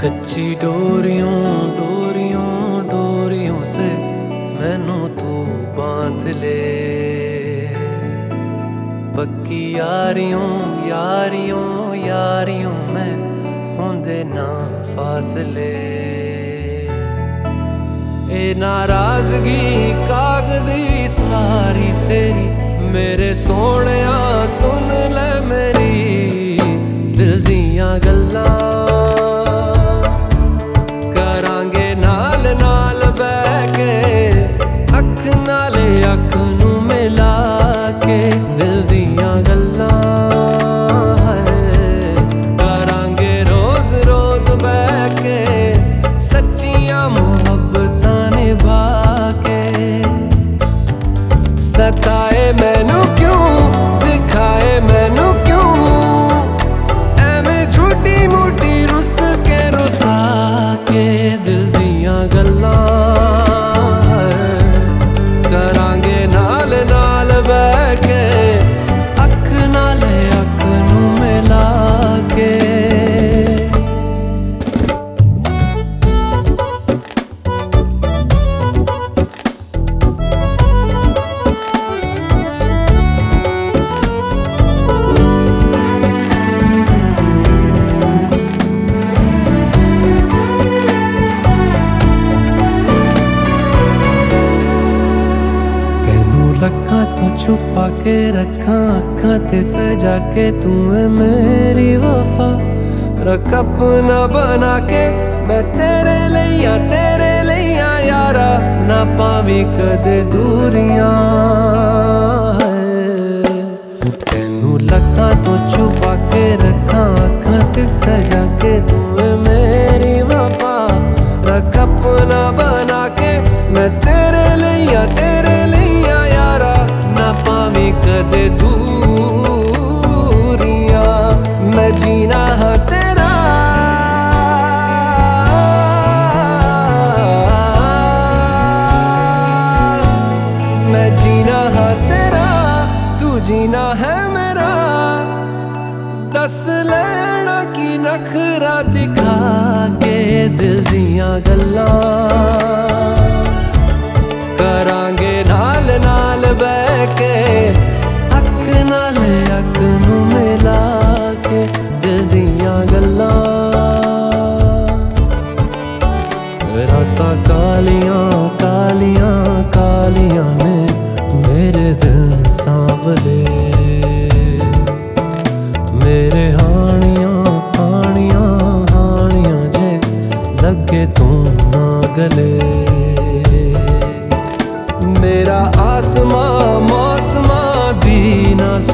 खींची डोरियों डोरियों डोरियों से मैनू तू बाँध ले। पक्की यारियों यारियों यारियों मैं होंदे ना फासले ए नाराज़गी, कागज़ी, सारी तेरी मेरे सोने सुन ले मेरी। love. रखा तो छुपा के रखा अखा ते सजा के तू है मेरी वफा। रख अपना बना के मैं तेरे लिया तेरे लिया यारा, ना पावी कदे दूरियाँ। जद दूरिया, मैं जीना है तेरा। मैं जीना है तेरा, तू जीना है मेरा। दस लैना की नखरा दिखा के दिल दिया गल्ला। आसमा अस्मस्म दीनस्